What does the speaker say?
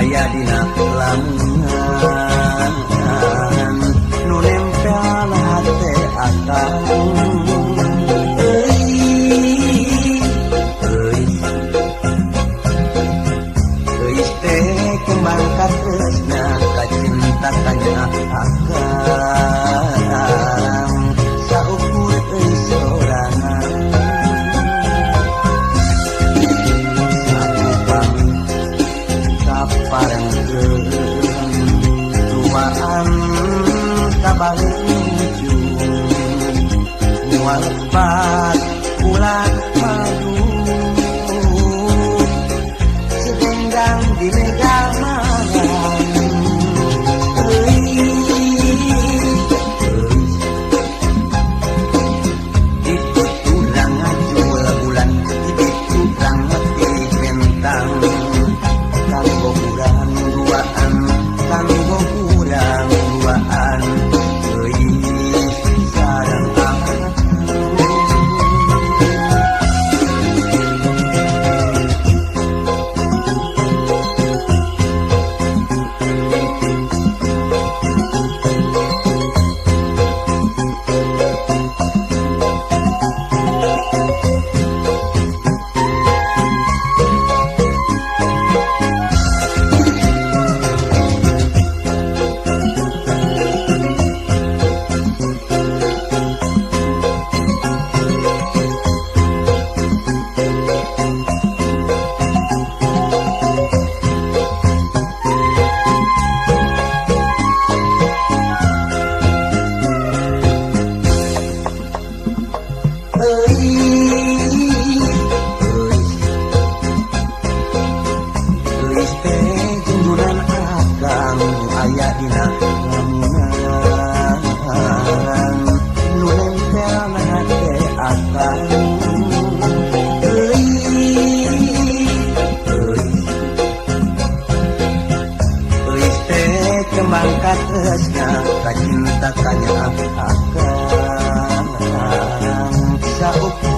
aya dina langan nu nempel hate atas kembang katresna kacinta tanya akan balik menuju. Mual empat bulan mangkatnya kacinta kanya akan sauku